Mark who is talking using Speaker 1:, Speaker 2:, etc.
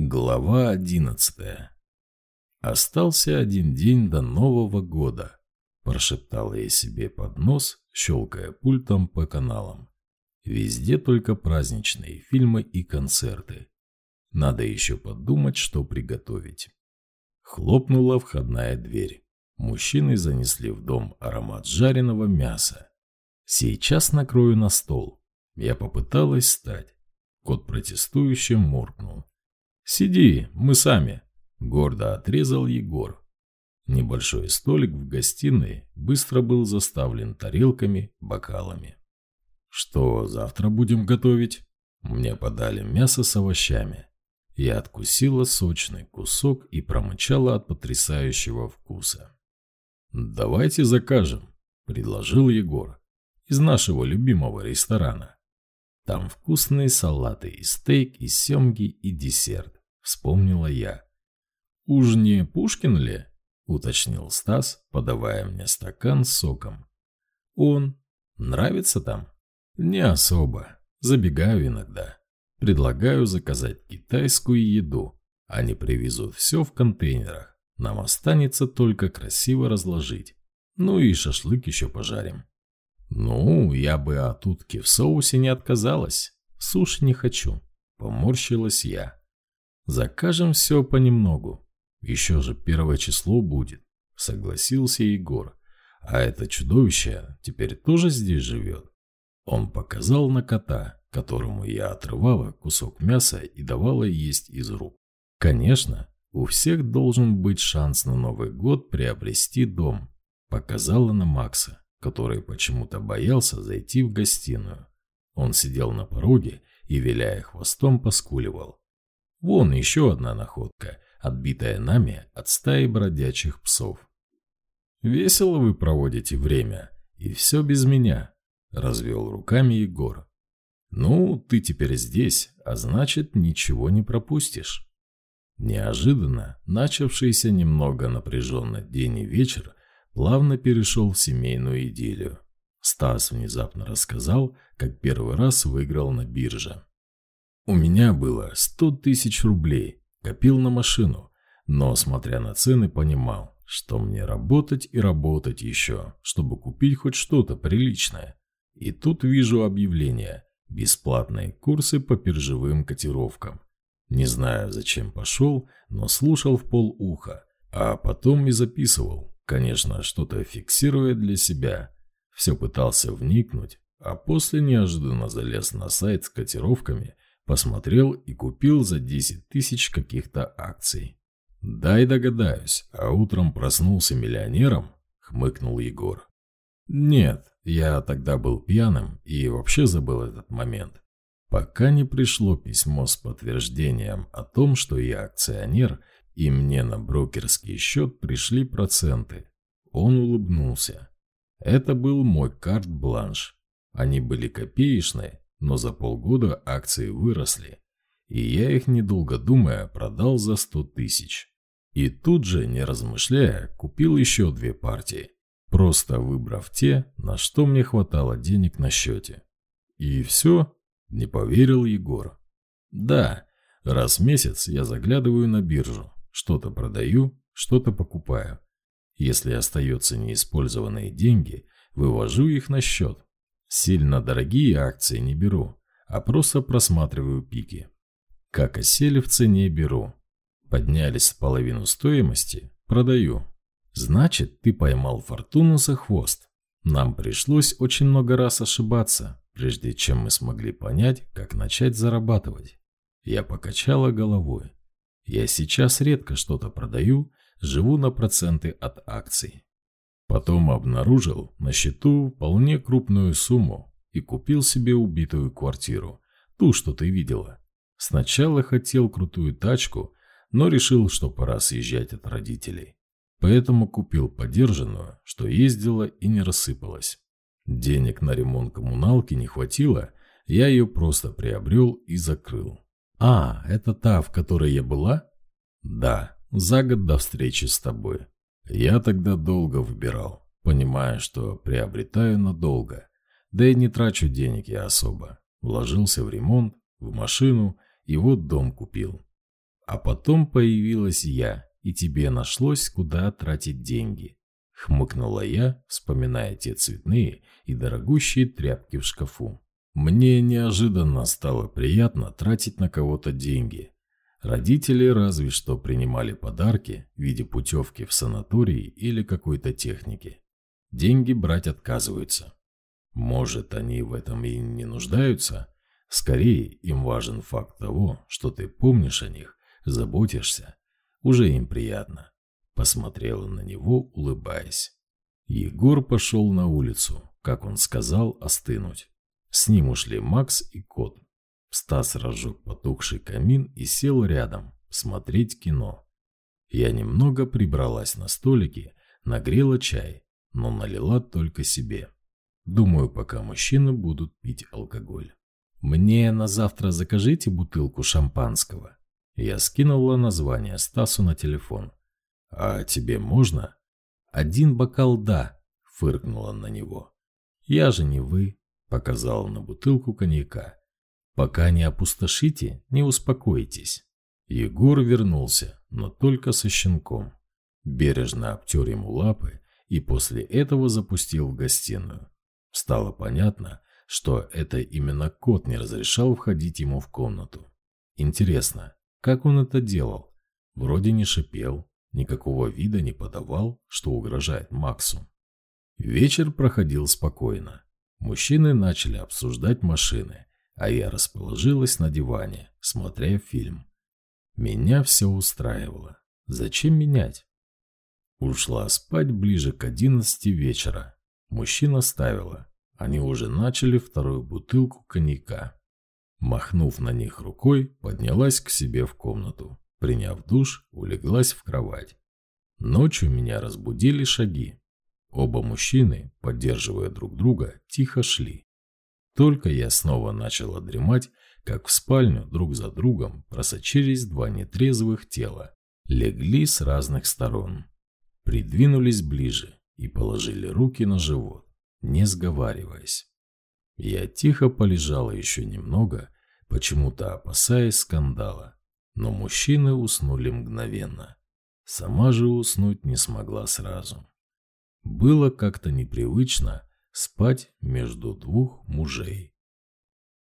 Speaker 1: Глава одиннадцатая. «Остался один день до Нового года», – прошептал я себе под нос, щелкая пультом по каналам. «Везде только праздничные фильмы и концерты. Надо еще подумать, что приготовить». Хлопнула входная дверь. Мужчины занесли в дом аромат жареного мяса. «Сейчас накрою на стол». Я попыталась встать. Кот протестующе моркнул. «Сиди, мы сами», – гордо отрезал Егор. Небольшой столик в гостиной быстро был заставлен тарелками, бокалами. «Что завтра будем готовить?» Мне подали мясо с овощами. Я откусила сочный кусок и промычала от потрясающего вкуса. «Давайте закажем», – предложил Егор. «Из нашего любимого ресторана. Там вкусные салаты и стейк, и семги, и десерт вспомнила я. «Уж не Пушкин ли?» – уточнил Стас, подавая мне стакан с соком. «Он? Нравится там?» «Не особо. Забегаю иногда. Предлагаю заказать китайскую еду. Они привезут все в контейнерах. Нам останется только красиво разложить. Ну и шашлык еще пожарим». «Ну, я бы от утки в соусе не отказалась. Суши не хочу», – поморщилась я. Закажем все понемногу. Еще же первое число будет, согласился Егор. А это чудовище теперь тоже здесь живет. Он показал на кота, которому я отрывала кусок мяса и давала есть из рук. Конечно, у всех должен быть шанс на Новый год приобрести дом. Показала на Макса, который почему-то боялся зайти в гостиную. Он сидел на пороге и, виляя хвостом, поскуливал. Вон еще одна находка, отбитая нами от стаи бродячих псов. «Весело вы проводите время, и все без меня», – развел руками Егор. «Ну, ты теперь здесь, а значит, ничего не пропустишь». Неожиданно, начавшийся немного напряженно день и вечер, плавно перешел в семейную идиллию. Стас внезапно рассказал, как первый раз выиграл на бирже. У меня было 100 тысяч рублей, копил на машину, но, смотря на цены, понимал, что мне работать и работать еще, чтобы купить хоть что-то приличное. И тут вижу объявление «Бесплатные курсы по биржевым котировкам». Не знаю, зачем пошел, но слушал в полуха, а потом и записывал, конечно, что-то фиксируя для себя. Все пытался вникнуть, а после неожиданно залез на сайт с котировками – Посмотрел и купил за 10 тысяч каких-то акций. «Дай догадаюсь, а утром проснулся миллионером?» – хмыкнул Егор. «Нет, я тогда был пьяным и вообще забыл этот момент. Пока не пришло письмо с подтверждением о том, что я акционер, и мне на брокерский счет пришли проценты. Он улыбнулся. Это был мой карт-бланш. Они были копеечные, но за полгода акции выросли, и я их, недолго думая, продал за 100 тысяч. И тут же, не размышляя, купил еще две партии, просто выбрав те, на что мне хватало денег на счете. И все? Не поверил Егор. Да, раз в месяц я заглядываю на биржу, что-то продаю, что-то покупаю. Если остаются неиспользованные деньги, вывожу их на счет, Сильно дорогие акции не беру, а просто просматриваю пики. Как осели в цене беру. Поднялись в половину стоимости, продаю. Значит, ты поймал фортуну за хвост. Нам пришлось очень много раз ошибаться, прежде чем мы смогли понять, как начать зарабатывать. Я покачала головой. Я сейчас редко что-то продаю, живу на проценты от акций. Потом обнаружил на счету вполне крупную сумму и купил себе убитую квартиру, ту, что ты видела. Сначала хотел крутую тачку, но решил, что пора съезжать от родителей. Поэтому купил подержанную, что ездила и не рассыпалась. Денег на ремонт коммуналки не хватило, я ее просто приобрел и закрыл. «А, это та, в которой я была?» «Да, за год до встречи с тобой. Я тогда долго выбирал, понимая, что приобретаю надолго. Да и не трачу денег я особо. Вложился в ремонт, в машину и вот дом купил. А потом появилась я, и тебе нашлось, куда тратить деньги. Хмыкнула я, вспоминая те цветные и дорогущие тряпки в шкафу. Мне неожиданно стало приятно тратить на кого-то деньги. Родители разве что принимали подарки в виде путевки в санаторий или какой-то техники. Деньги брать отказываются. Может, они в этом и не нуждаются? Скорее, им важен факт того, что ты помнишь о них, заботишься. Уже им приятно. Посмотрела на него, улыбаясь. Егор пошел на улицу, как он сказал, остынуть. С ним ушли Макс и кот. Стас разжег потухший камин и сел рядом, смотреть кино. Я немного прибралась на столике, нагрела чай, но налила только себе. Думаю, пока мужчины будут пить алкоголь. Мне на завтра закажите бутылку шампанского. Я скинула название Стасу на телефон. «А тебе можно?» «Один бокал да», — фыркнула на него. «Я же не вы», — показала на бутылку коньяка. «Пока не опустошите, не успокойтесь». Егор вернулся, но только со щенком. Бережно обтер ему лапы и после этого запустил в гостиную. Стало понятно, что это именно кот не разрешал входить ему в комнату. Интересно, как он это делал? Вроде не шипел, никакого вида не подавал, что угрожает Максу. Вечер проходил спокойно. Мужчины начали обсуждать машины, а я расположилась на диване, смотря фильм. Меня все устраивало. Зачем менять? Ушла спать ближе к одиннадцати вечера. Мужчина ставила. Они уже начали вторую бутылку коньяка. Махнув на них рукой, поднялась к себе в комнату. Приняв душ, улеглась в кровать. Ночью меня разбудили шаги. Оба мужчины, поддерживая друг друга, тихо шли. Только я снова начала дремать, как в спальню друг за другом просочились два нетрезвых тела. Легли с разных сторон. Придвинулись ближе и положили руки на живот, не сговариваясь. Я тихо полежала еще немного, почему-то опасаясь скандала. Но мужчины уснули мгновенно. Сама же уснуть не смогла сразу. Было как-то непривычно спать между двух мужей.